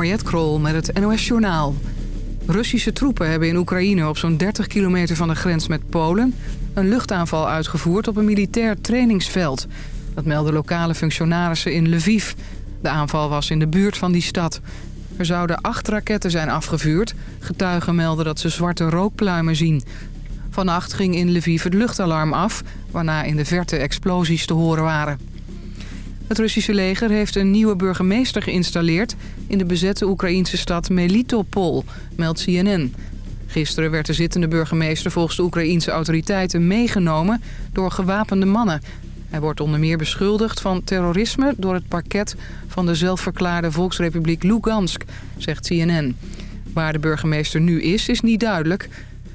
Mariette Krol met het NOS Journaal. Russische troepen hebben in Oekraïne op zo'n 30 kilometer van de grens met Polen... een luchtaanval uitgevoerd op een militair trainingsveld. Dat melden lokale functionarissen in Lviv. De aanval was in de buurt van die stad. Er zouden acht raketten zijn afgevuurd. Getuigen melden dat ze zwarte rookpluimen zien. Vannacht ging in Lviv het luchtalarm af... waarna in de verte explosies te horen waren. Het Russische leger heeft een nieuwe burgemeester geïnstalleerd... in de bezette Oekraïnse stad Melitopol, meldt CNN. Gisteren werd de zittende burgemeester volgens de Oekraïense autoriteiten meegenomen... door gewapende mannen. Hij wordt onder meer beschuldigd van terrorisme... door het parket van de zelfverklaarde Volksrepubliek Lugansk, zegt CNN. Waar de burgemeester nu is, is niet duidelijk...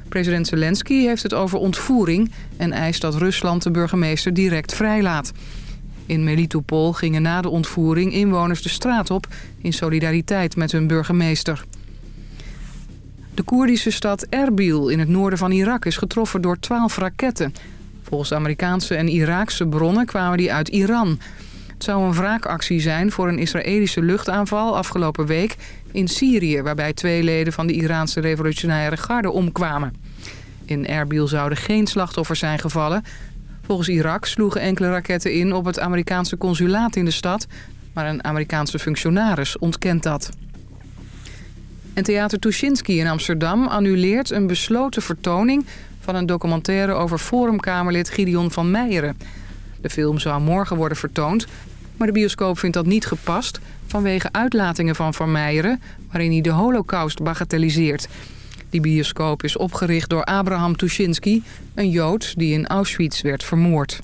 President Zelensky heeft het over ontvoering en eist dat Rusland de burgemeester direct vrijlaat. In Melitopol gingen na de ontvoering inwoners de straat op... in solidariteit met hun burgemeester. De Koerdische stad Erbil in het noorden van Irak is getroffen door 12 raketten. Volgens Amerikaanse en Iraakse bronnen kwamen die uit Iran. Het zou een wraakactie zijn voor een Israëlische luchtaanval afgelopen week in Syrië... waarbij twee leden van de Iraanse revolutionaire garde omkwamen. In Erbil zouden geen slachtoffers zijn gevallen... Volgens Irak sloegen enkele raketten in op het Amerikaanse consulaat in de stad... maar een Amerikaanse functionaris ontkent dat. En Theater Tuschinski in Amsterdam annuleert een besloten vertoning... van een documentaire over Forumkamerlid Gideon van Meijeren. De film zou morgen worden vertoond, maar de bioscoop vindt dat niet gepast... vanwege uitlatingen van Van Meijeren, waarin hij de holocaust bagatelliseert... Die bioscoop is opgericht door Abraham Tuschinski, een Jood die in Auschwitz werd vermoord.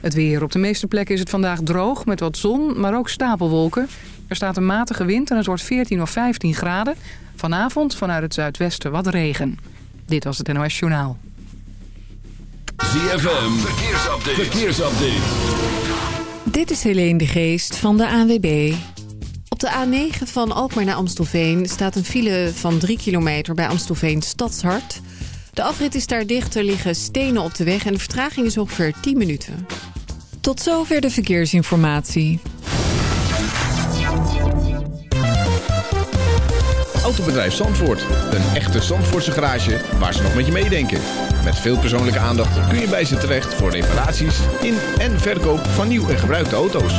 Het weer. Op de meeste plekken is het vandaag droog met wat zon, maar ook stapelwolken. Er staat een matige wind en het wordt 14 of 15 graden. Vanavond vanuit het zuidwesten wat regen. Dit was het NOS Journaal. ZFM. Verkeersupdate. Verkeersupdate. Dit is Helene de Geest van de ANWB. Op de A9 van Alkmaar naar Amstelveen staat een file van 3 kilometer bij Amstelveen Stadshart. De afrit is daar dicht, er liggen stenen op de weg en de vertraging is ongeveer 10 minuten. Tot zover de verkeersinformatie. Autobedrijf Zandvoort. Een echte Zandvoortse garage waar ze nog met je meedenken. Met veel persoonlijke aandacht kun je bij ze terecht voor reparaties in en verkoop van nieuw en gebruikte auto's.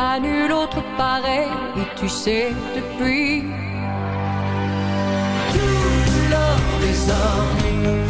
à nul autre pareil, et tu sais depuis. Tout l'or des hommes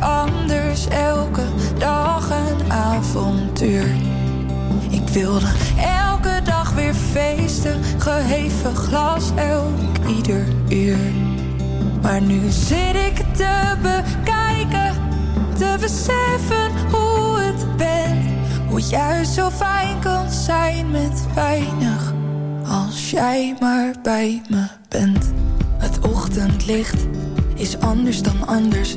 anders, elke dag een avontuur. Ik wilde elke dag weer feesten, geheven glas elk ieder uur. Maar nu zit ik te bekijken, te beseffen hoe het bent. Hoe het juist zo fijn kan zijn met weinig, als jij maar bij me bent. Het ochtendlicht is anders dan anders.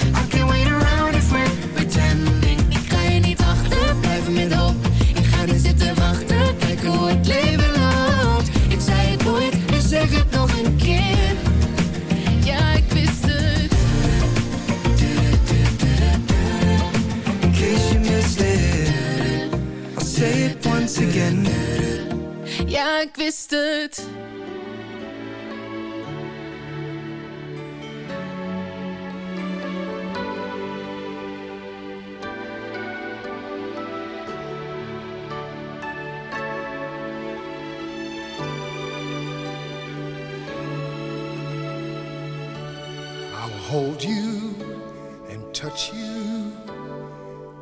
ja, ik wist het. hold you and touch you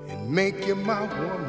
and make you my woman.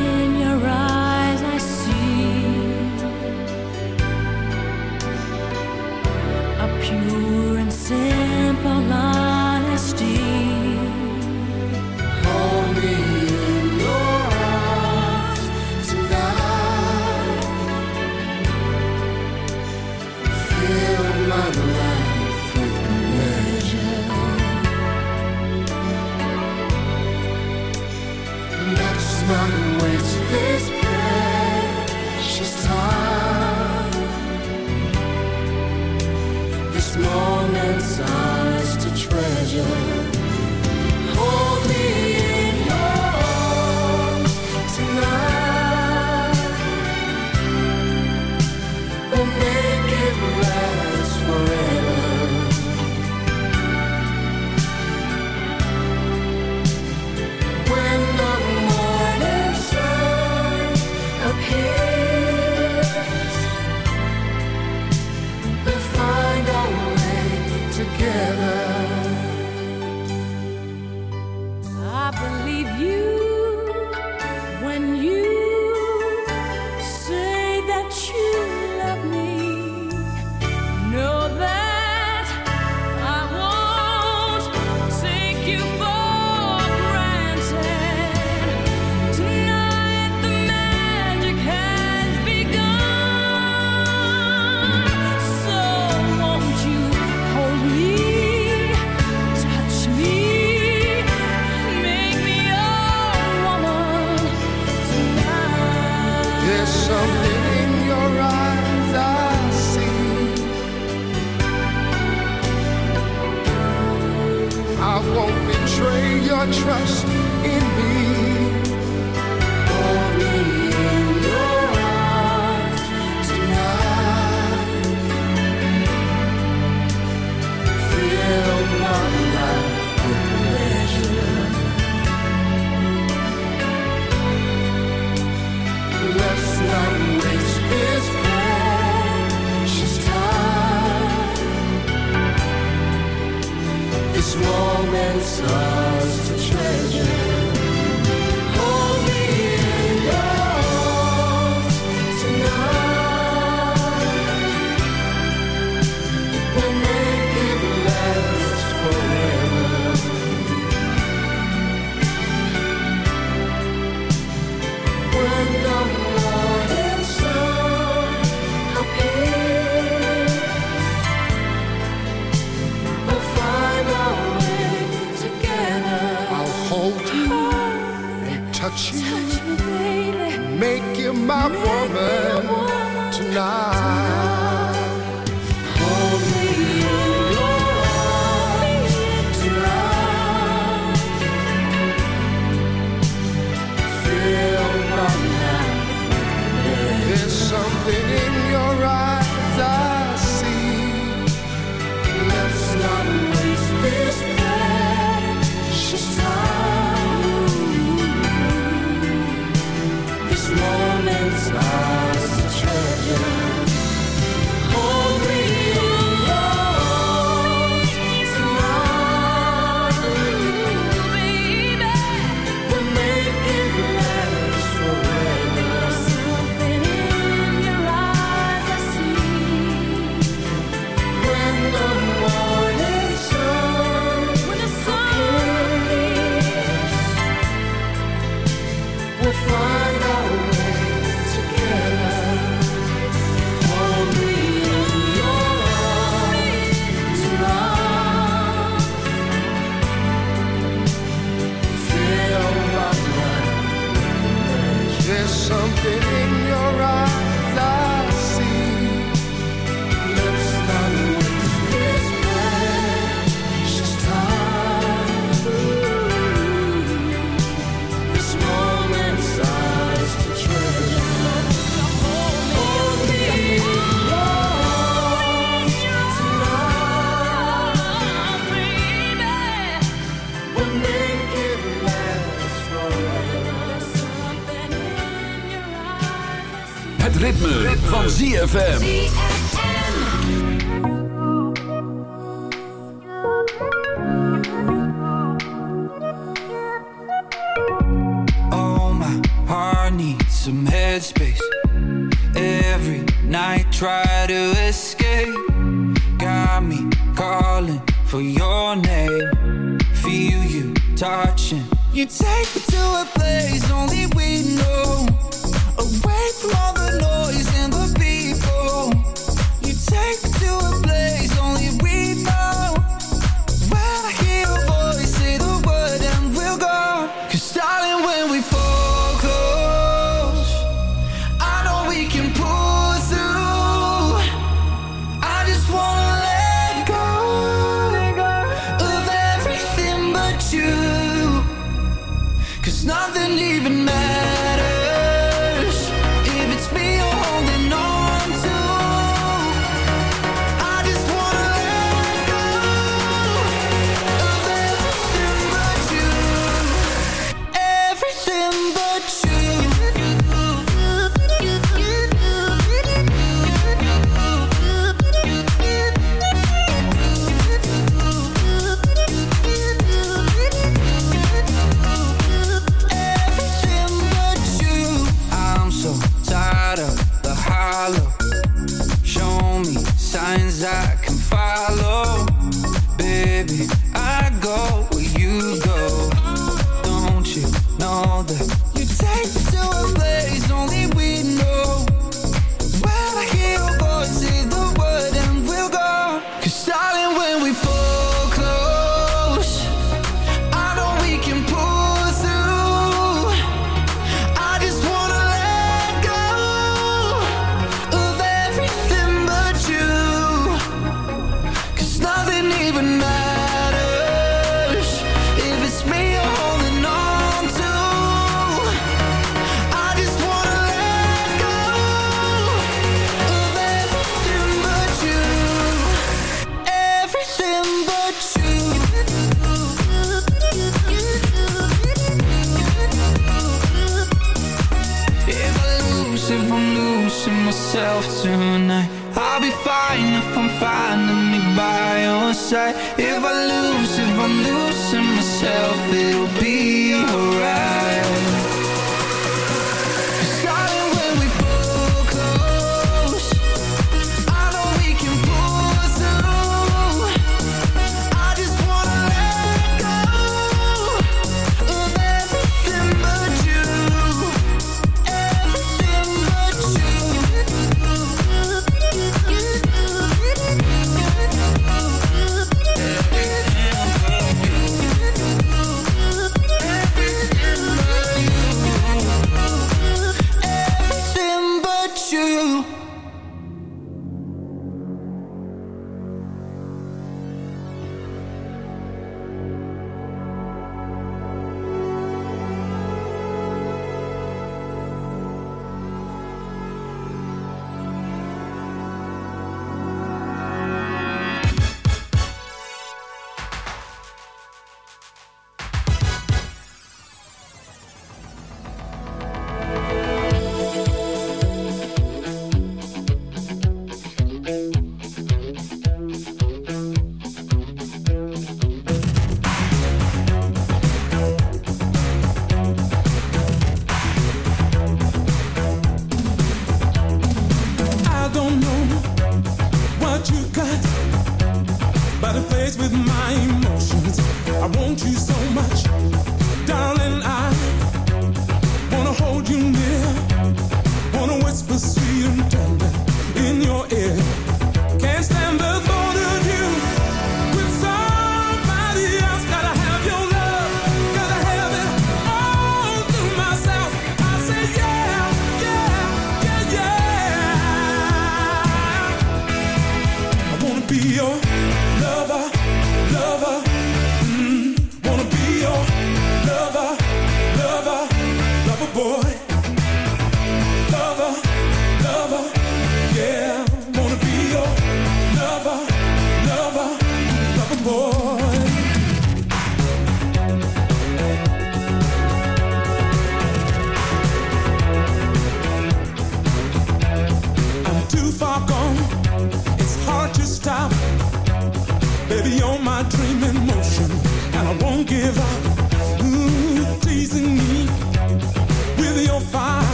simple life. ZFM. tonight I'll be fine if I'm finding me by your side. If I lose, if I'm losing myself It'll be alright.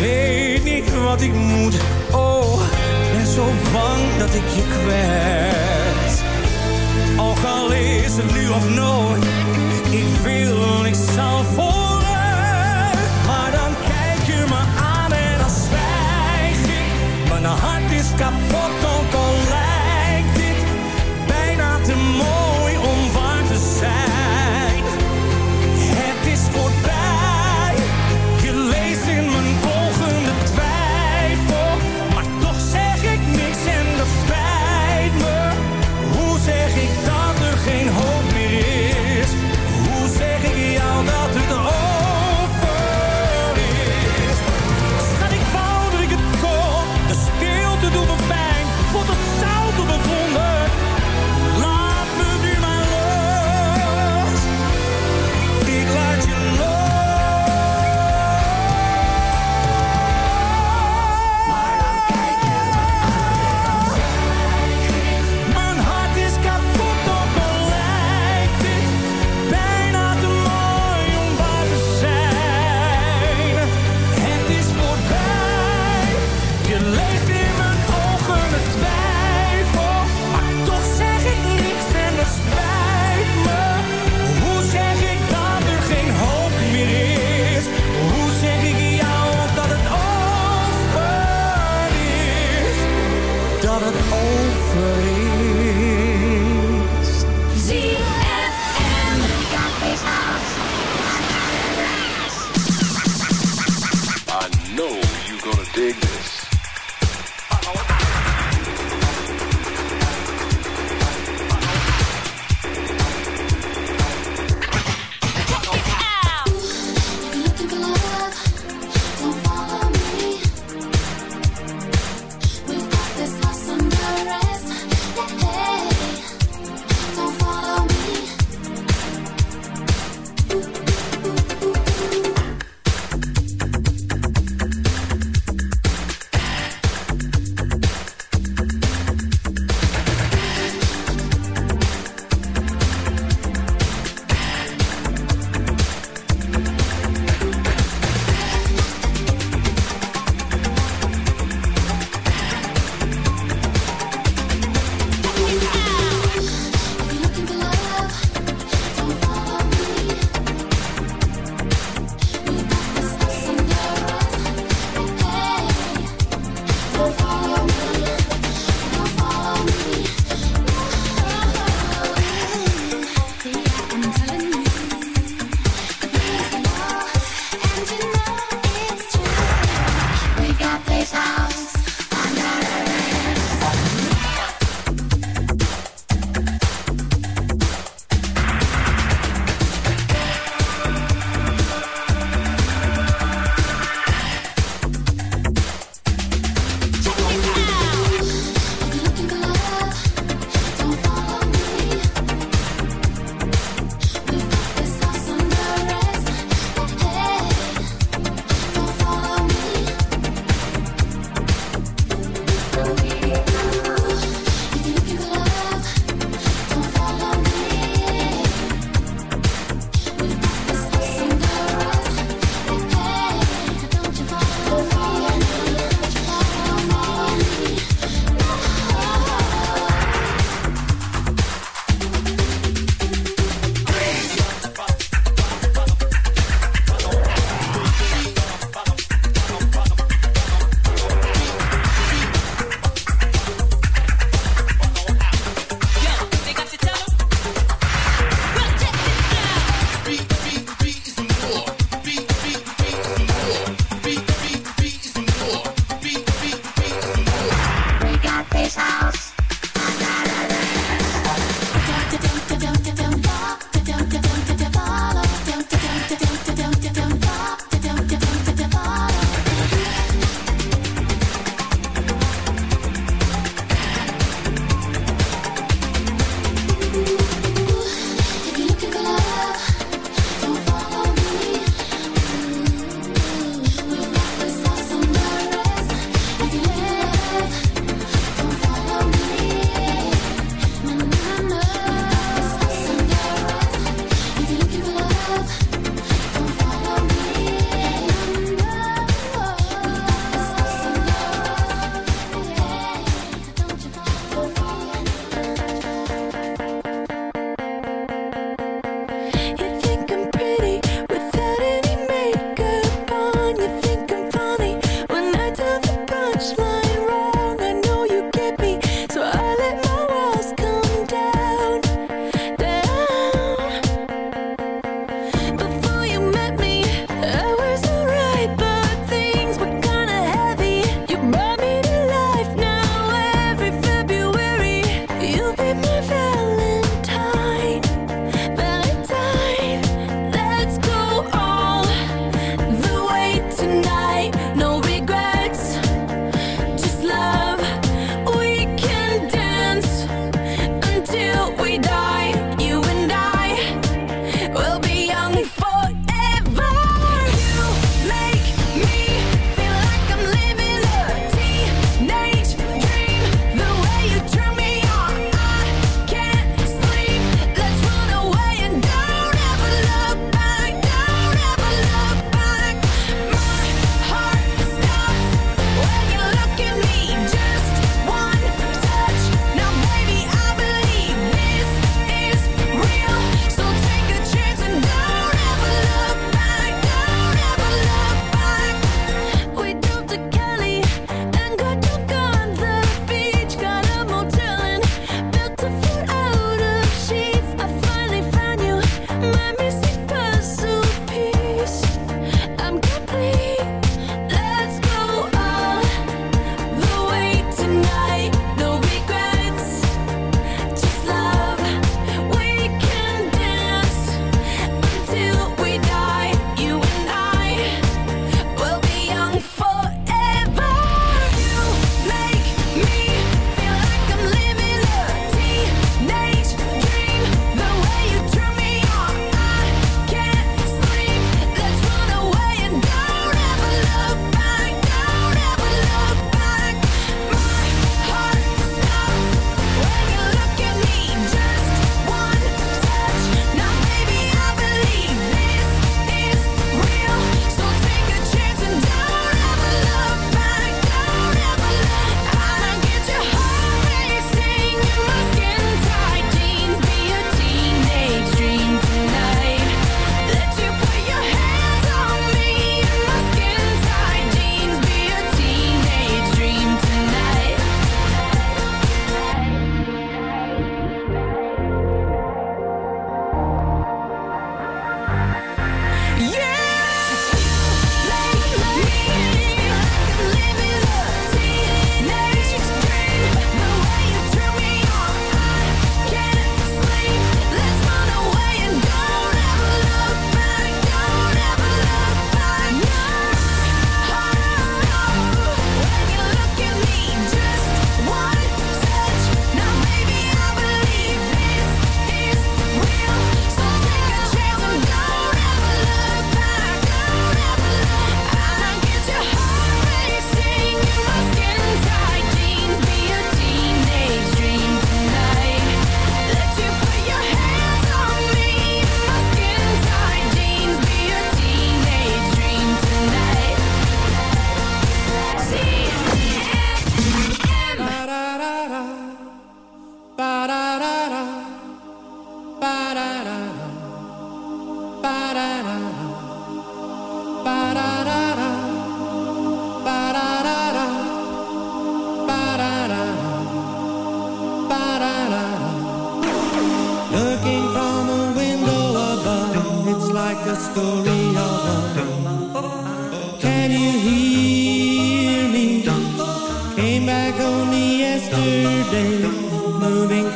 Weet niet wat ik moet, oh, ben zo bang dat ik je kwijt. Ook al is het nu of nooit, ik wil, ik zal vooruit. Maar dan kijk je me aan en dan zwijg ik. Mijn hart is kapot, ook al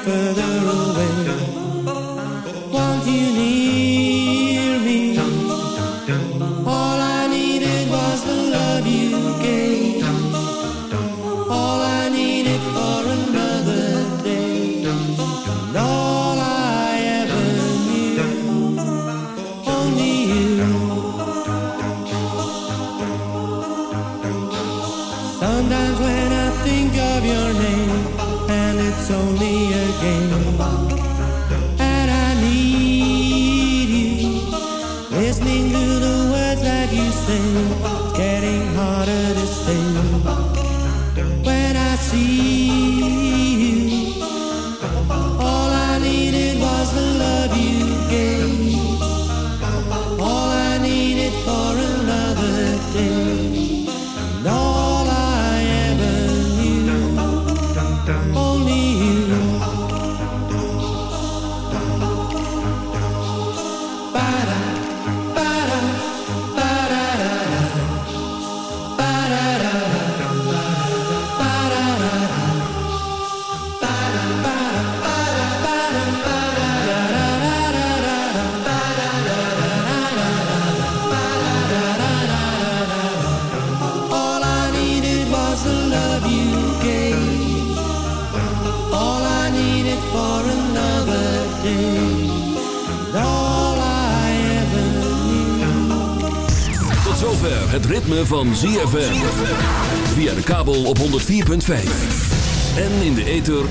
For the on.